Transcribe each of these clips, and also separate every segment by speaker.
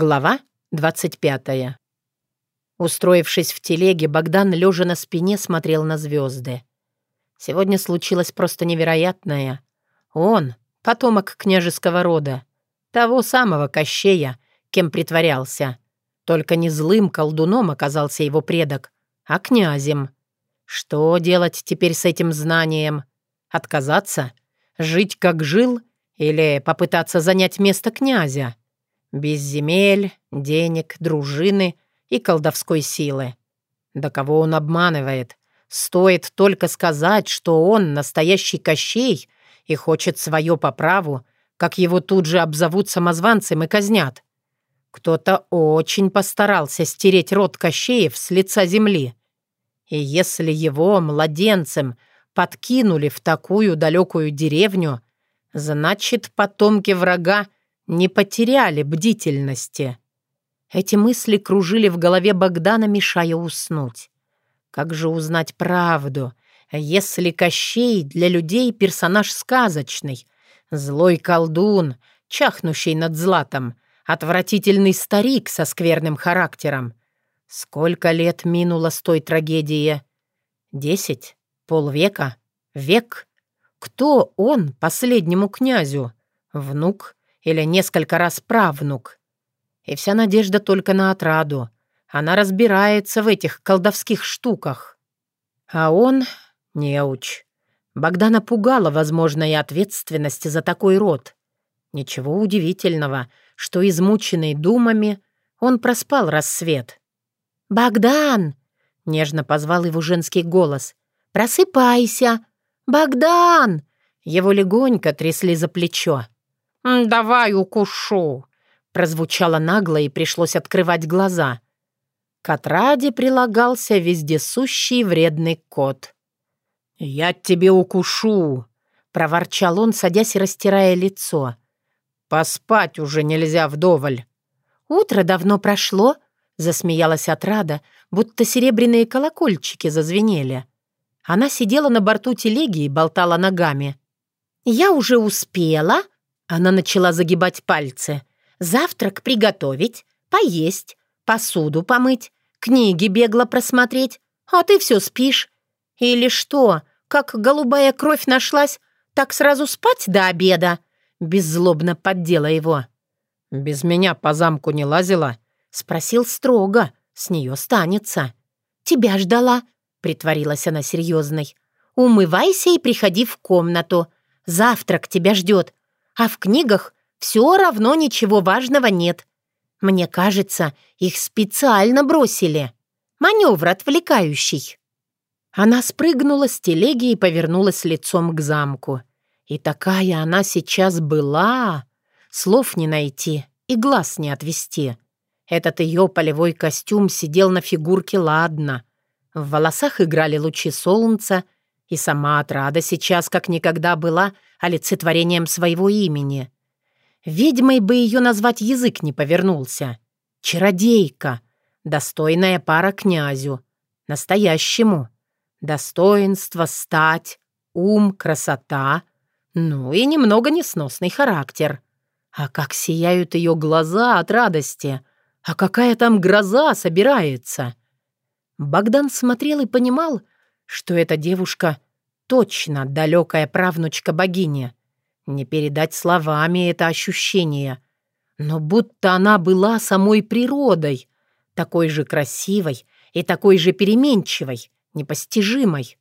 Speaker 1: Глава 25. Устроившись в телеге, Богдан, лежа на спине, смотрел на звезды. Сегодня случилось просто невероятное. Он — потомок княжеского рода, того самого Кощея, кем притворялся. Только не злым колдуном оказался его предок, а князем. Что делать теперь с этим знанием? Отказаться? Жить как жил? Или попытаться занять место князя? Без земель, денег, дружины и колдовской силы. Да кого он обманывает? Стоит только сказать, что он настоящий Кощей и хочет свое по праву, как его тут же обзовут самозванцем и казнят. Кто-то очень постарался стереть род Кощеев с лица земли. И если его, младенцем, подкинули в такую далекую деревню, значит, потомки врага не потеряли бдительности. Эти мысли кружили в голове Богдана, мешая уснуть. Как же узнать правду, если Кощей для людей персонаж сказочный, злой колдун, чахнущий над златом, отвратительный старик со скверным характером? Сколько лет минуло с той трагедии? Десять? Полвека? Век? Кто он последнему князю? Внук? Или несколько раз правнук. И вся надежда только на отраду. Она разбирается в этих колдовских штуках. А он — неуч. Богдана пугала возможная ответственность за такой род. Ничего удивительного, что, измученный думами, он проспал рассвет. «Богдан!» — нежно позвал его женский голос. «Просыпайся! Богдан!» Его легонько трясли за плечо.
Speaker 2: «Давай укушу!»
Speaker 1: Прозвучало нагло, и пришлось открывать глаза. К отраде прилагался вездесущий вредный кот.
Speaker 2: «Я тебе укушу!»
Speaker 1: — проворчал он, садясь и растирая лицо.
Speaker 2: «Поспать уже нельзя вдоволь».
Speaker 1: «Утро давно прошло», — засмеялась отрада, будто серебряные колокольчики зазвенели. Она сидела на борту телеги и болтала ногами. «Я уже успела», она начала загибать пальцы. «Завтрак приготовить, поесть, посуду помыть, книги бегло просмотреть, а ты все спишь. Или что, как голубая кровь нашлась, так сразу спать до обеда?» Беззлобно поддела его.
Speaker 2: «Без меня по замку не лазила?»
Speaker 1: Спросил строго. С нее станется. «Тебя ждала», — притворилась она серьезной. «Умывайся и приходи в комнату. Завтрак тебя ждет а в книгах все равно ничего важного нет. Мне кажется, их специально бросили. Маневр отвлекающий». Она спрыгнула с телеги и повернулась лицом к замку. И такая она сейчас была. Слов не найти и глаз не отвести. Этот ее полевой костюм сидел на фигурке ладно. В волосах играли лучи солнца, и сама отрада сейчас как никогда была олицетворением своего имени. Ведьмой бы ее назвать язык не повернулся. Чародейка. Достойная пара князю. Настоящему. Достоинство, стать, ум, красота. Ну и немного несносный характер. А как сияют ее глаза от радости. А какая там гроза собирается. Богдан смотрел и понимал, что эта девушка точно далекая правнучка богини. Не передать словами это ощущение. Но будто она была самой природой, такой же красивой и такой же переменчивой, непостижимой.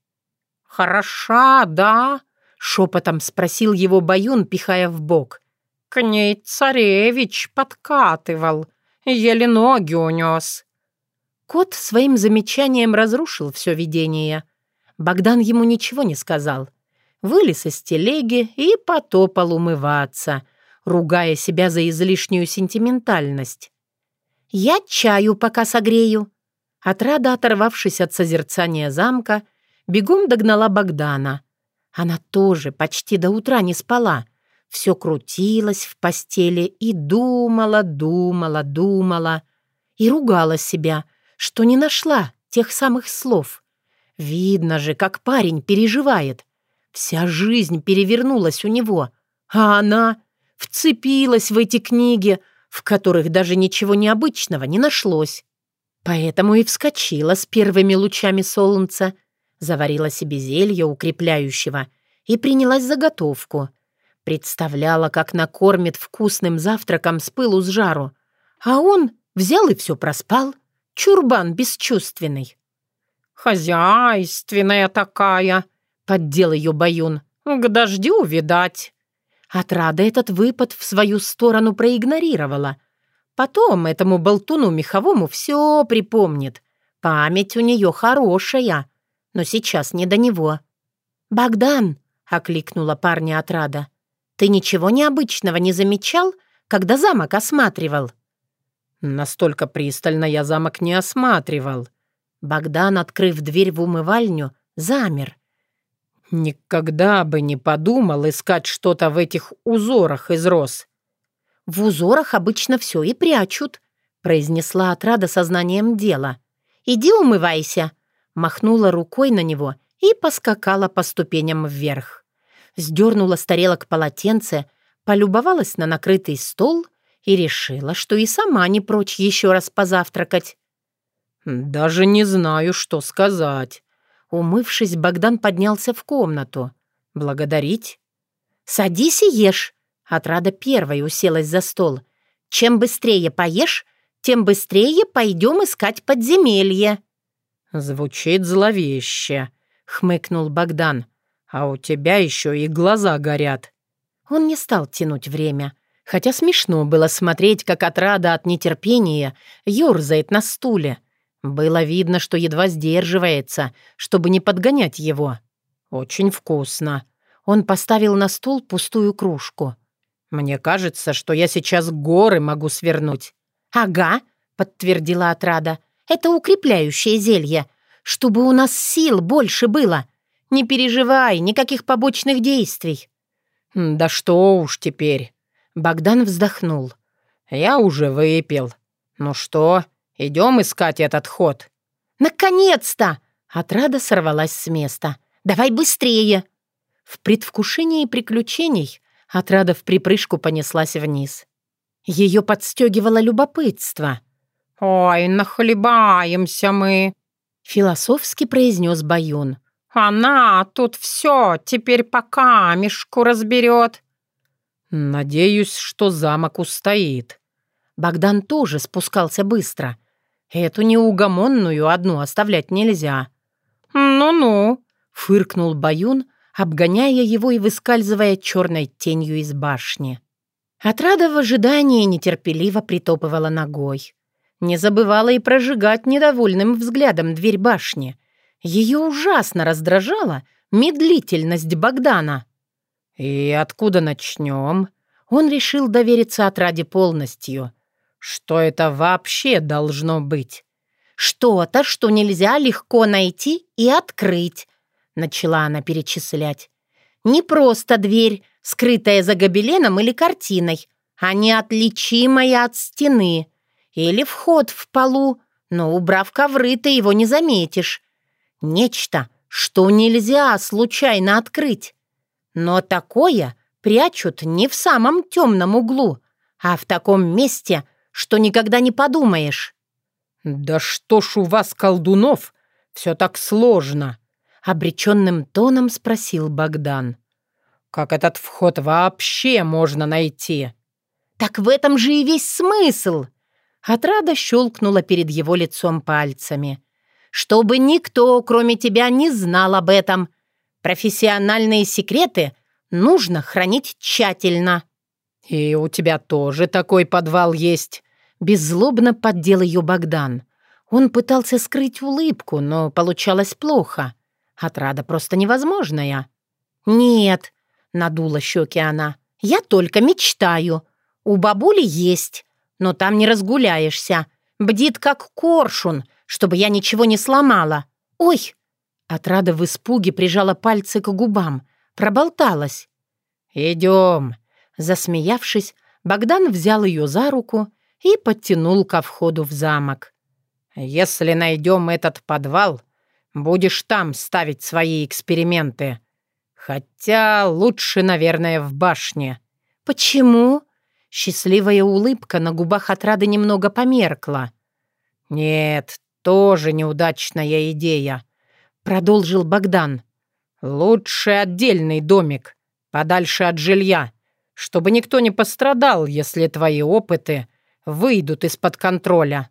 Speaker 2: «Хороша, да?»
Speaker 1: — шепотом спросил его Баюн, пихая в бок.
Speaker 2: «К ней царевич подкатывал, еле ноги унес».
Speaker 1: Кот своим замечанием разрушил все видение — Богдан ему ничего не сказал. Вылез из телеги и потопал умываться, ругая себя за излишнюю сентиментальность. «Я чаю пока согрею». Отрада, оторвавшись от созерцания замка, бегом догнала Богдана. Она тоже почти до утра не спала. Все крутилась в постели и думала, думала, думала. И ругала себя, что не нашла тех самых слов — Видно же, как парень переживает. Вся жизнь перевернулась у него, а она вцепилась в эти книги, в которых даже ничего необычного не нашлось. Поэтому и вскочила с первыми лучами солнца, заварила себе зелье укрепляющего и принялась заготовку. Представляла, как накормит вкусным завтраком с пылу с жару. А он взял и все проспал. Чурбан бесчувственный.
Speaker 2: «Хозяйственная такая», — поддел ее Баюн. «К дождю, видать».
Speaker 1: Отрада этот выпад в свою сторону проигнорировала. Потом этому болтуну меховому все припомнит. Память у нее хорошая, но сейчас не до него. «Богдан!» — окликнула парня отрада. «Ты ничего необычного не замечал, когда замок осматривал?»
Speaker 2: Настолько пристально я замок не осматривал.
Speaker 1: Богдан, открыв дверь в умывальню, замер.
Speaker 2: Никогда бы не подумал искать что-то в этих узорах из роз.
Speaker 1: «В узорах обычно все и прячут», — произнесла отрада сознанием дела. «Иди умывайся», — махнула рукой на него и поскакала по ступеням вверх. Сдернула с тарелок полотенце, полюбовалась на накрытый стол — и решила, что и сама не прочь еще раз позавтракать.
Speaker 2: «Даже не знаю, что сказать».
Speaker 1: Умывшись, Богдан поднялся в комнату. «Благодарить?» «Садись и ешь». Отрада первой уселась за стол. «Чем быстрее поешь, тем быстрее пойдем искать подземелье».
Speaker 2: «Звучит зловеще», — хмыкнул Богдан. «А у тебя еще и глаза горят».
Speaker 1: Он не стал тянуть время — хотя смешно было смотреть, как отрада от нетерпения ёрзает на стуле. Было видно, что едва сдерживается, чтобы не подгонять его. «Очень вкусно». Он поставил на стол пустую кружку. «Мне кажется, что я сейчас горы могу свернуть». «Ага», — подтвердила отрада. «Это укрепляющее зелье, чтобы у нас сил больше было. Не переживай, никаких побочных действий».
Speaker 2: «Да что уж теперь».
Speaker 1: Богдан вздохнул.
Speaker 2: «Я уже выпил. Ну что, идем искать этот ход?»
Speaker 1: «Наконец-то!» Отрада сорвалась с места. «Давай быстрее!» В предвкушении приключений Отрада в припрыжку понеслась вниз. Ее подстегивало любопытство.
Speaker 2: «Ой, нахлебаемся мы!»
Speaker 1: Философски произнес Баюн.
Speaker 2: «Она тут все теперь по камешку разберет.
Speaker 1: «Надеюсь, что замок устоит». Богдан тоже спускался быстро. Эту неугомонную одну оставлять нельзя.
Speaker 2: «Ну-ну», —
Speaker 1: фыркнул Баюн, обгоняя его и выскальзывая черной тенью из башни. Отрада в ожидании нетерпеливо притопывала ногой. Не забывала и прожигать недовольным взглядом дверь башни. Ее ужасно раздражала медлительность Богдана.
Speaker 2: «И откуда начнем?»
Speaker 1: Он решил довериться отраде полностью.
Speaker 2: «Что это вообще должно быть?»
Speaker 1: «Что-то, что нельзя легко найти и открыть», — начала она перечислять. «Не просто дверь, скрытая за гобеленом или картиной, а неотличимая от стены. Или вход в полу, но, убрав ковры, ты его не заметишь. Нечто, что нельзя случайно открыть. Но такое прячут не в самом темном углу, а в таком месте, что никогда не подумаешь.
Speaker 2: «Да что ж у вас, колдунов, все так сложно?»
Speaker 1: — обреченным тоном спросил Богдан.
Speaker 2: «Как этот вход вообще можно найти?»
Speaker 1: «Так в этом же и весь смысл!» Отрада щелкнула перед его лицом пальцами. «Чтобы никто, кроме тебя, не знал об этом. Профессиональные секреты нужно хранить тщательно».
Speaker 2: «И у тебя тоже такой подвал есть?»
Speaker 1: Беззлобно поддел ее Богдан. Он пытался скрыть улыбку, но получалось плохо. Отрада просто невозможная. «Нет», — надула щеки она, — «я только мечтаю. У бабули есть, но там не разгуляешься. Бдит как коршун, чтобы я ничего не сломала. Ой, Отрада в испуге прижала пальцы к губам, проболталась.
Speaker 2: «Идем!»
Speaker 1: Засмеявшись, Богдан взял ее за руку и подтянул ко входу в замок.
Speaker 2: «Если найдем этот подвал, будешь там ставить свои эксперименты. Хотя лучше, наверное, в башне».
Speaker 1: «Почему?» Счастливая улыбка на губах отрады немного померкла.
Speaker 2: «Нет, тоже неудачная идея», — продолжил Богдан. «Лучше отдельный домик, подальше от жилья, чтобы никто не пострадал, если твои опыты выйдут из-под контроля».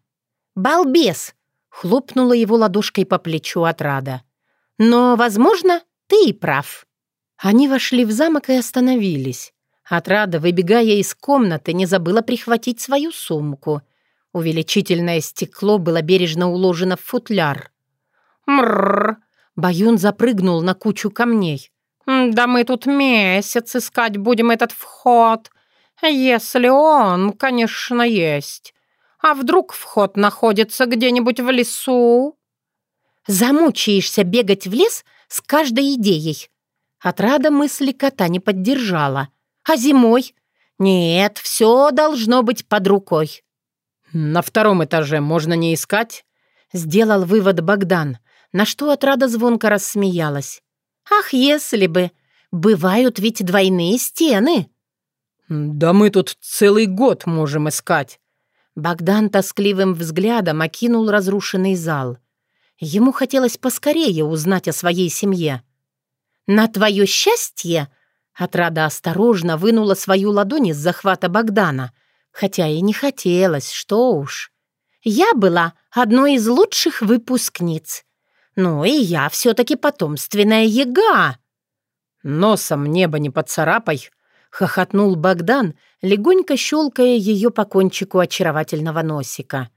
Speaker 1: «Балбес!» — хлопнула его ладошкой по плечу отрада. «Но, возможно, ты и прав». Они вошли в замок и остановились. Отрада, выбегая из комнаты, не забыла прихватить свою сумку. Увеличительное стекло было бережно уложено в футляр.
Speaker 2: «Мрррр!»
Speaker 1: Баюн запрыгнул на кучу камней.
Speaker 2: «Да мы тут месяц искать будем этот вход. Если он, конечно, есть. А вдруг вход находится где-нибудь в лесу?»
Speaker 1: «Замучаешься бегать в лес с каждой идеей». Отрада мысли кота не поддержала. А зимой? Нет, все должно быть под рукой.
Speaker 2: На втором этаже можно не искать?
Speaker 1: Сделал вывод Богдан, на что отрада звонко рассмеялась. Ах, если бы! Бывают ведь двойные стены.
Speaker 2: Да мы тут целый год можем искать.
Speaker 1: Богдан тоскливым взглядом окинул разрушенный зал. Ему хотелось поскорее узнать о своей семье. «На твое счастье!» Отрада осторожно вынула свою ладонь из захвата Богдана, хотя и не хотелось, что уж. Я была одной из лучших выпускниц. Ну и я все-таки потомственная яга.
Speaker 2: «Носом небо не поцарапай!» — хохотнул Богдан, легонько щелкая ее по кончику очаровательного носика.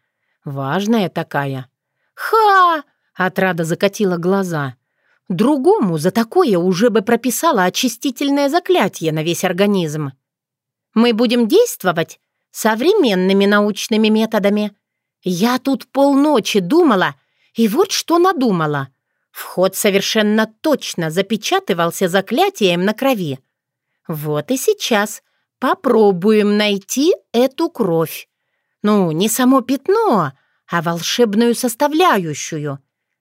Speaker 2: «Важная такая».
Speaker 1: «Ха!» — отрада закатила глаза. Другому за такое уже бы прописала очистительное заклятие на весь организм. Мы будем действовать современными научными методами. Я тут полночи думала, и вот что надумала. Вход совершенно точно запечатывался заклятием на крови. Вот и сейчас попробуем найти эту кровь. Ну, не само пятно, а волшебную составляющую.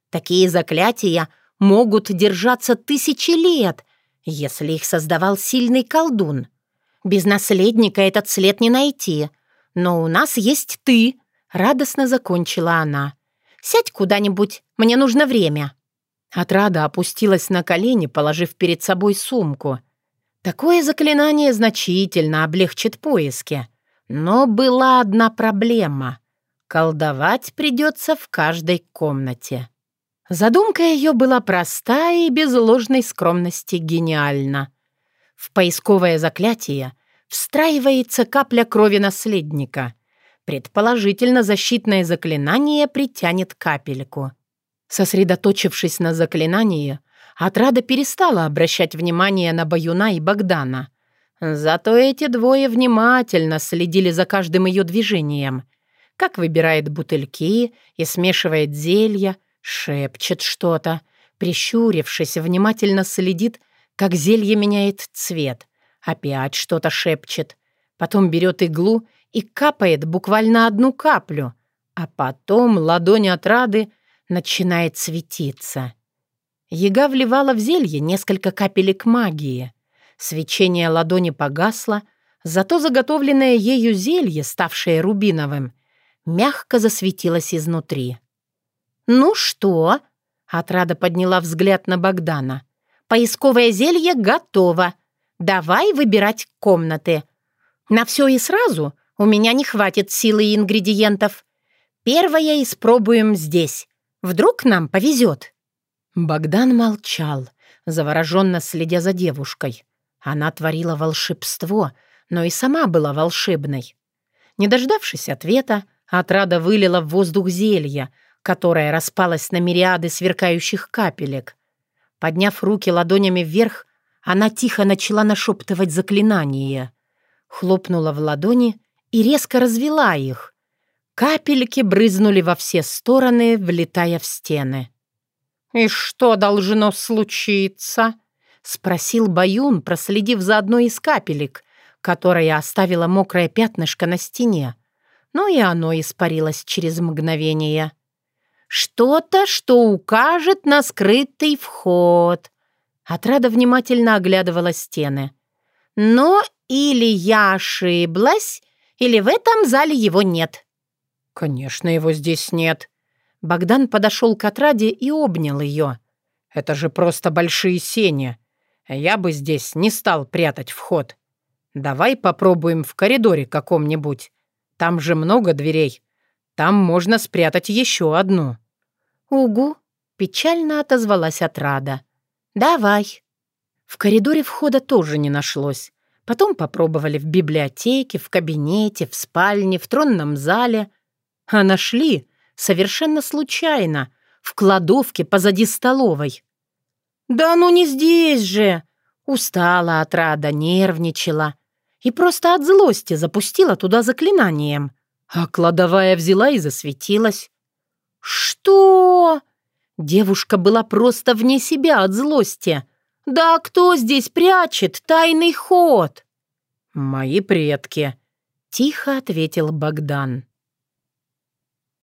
Speaker 1: Такие заклятия могут держаться тысячи лет, если их создавал сильный колдун. Без наследника этот след не найти. Но у нас есть ты», — радостно закончила она. «Сядь куда-нибудь, мне нужно время».
Speaker 2: Отрада опустилась на колени, положив перед собой сумку. Такое заклинание значительно облегчит поиски. Но была одна проблема. Колдовать придется в каждой комнате. Задумка ее была проста и без ложной скромности гениальна. В поисковое заклятие встраивается капля крови наследника. Предположительно, защитное заклинание притянет капельку. Сосредоточившись на заклинании, отрада перестала обращать внимание на Баюна и Богдана. Зато эти двое внимательно следили за каждым ее движением. Как выбирает бутыльки и смешивает зелья — Шепчет что-то. Прищурившись, внимательно следит, как зелье меняет цвет. Опять что-то шепчет. Потом берет иглу и капает буквально одну каплю. А потом ладонь от рады начинает светиться. Яга вливала в зелье несколько капелек магии. Свечение ладони погасло, зато заготовленное ею зелье, ставшее рубиновым, мягко засветилось изнутри.
Speaker 1: «Ну что?» — отрада подняла взгляд на Богдана. «Поисковое зелье готово. Давай выбирать комнаты. На все и сразу у меня не хватит силы и ингредиентов. Первое испробуем здесь. Вдруг нам повезет».
Speaker 2: Богдан молчал, завороженно следя за девушкой. Она творила волшебство, но и сама была волшебной. Не дождавшись ответа, отрада вылила в воздух зелья — которая распалась на мириады сверкающих капелек. Подняв руки ладонями вверх, она тихо начала нашептывать заклинание. Хлопнула в ладони и резко развела их. Капельки брызнули во все стороны, влетая в стены.
Speaker 1: «И что должно случиться?» — спросил Баюн, проследив за одной из капелек, которая оставила мокрое пятнышко на стене. Но и оно испарилось через мгновение. Что-то, что укажет на скрытый вход. Отрада внимательно оглядывала стены. Но Или я ошиблась, или в этом зале его нет».
Speaker 2: «Конечно, его здесь нет». Богдан подошел к отраде и обнял ее. «Это же просто большие сени. Я бы здесь не стал прятать вход. Давай попробуем в коридоре каком-нибудь. Там же много дверей. Там можно спрятать еще одну».
Speaker 1: «Угу», — печально отозвалась отрада. «Давай». В коридоре входа тоже не нашлось. Потом попробовали в библиотеке, в кабинете, в спальне, в тронном зале. А нашли совершенно случайно, в кладовке позади столовой. «Да ну не здесь же!» Устала от рада, нервничала. И просто от злости запустила туда заклинанием. А кладовая взяла и засветилась. «Что?» Девушка была просто вне себя от злости. «Да кто здесь прячет тайный ход?»
Speaker 2: «Мои предки», —
Speaker 1: тихо ответил Богдан.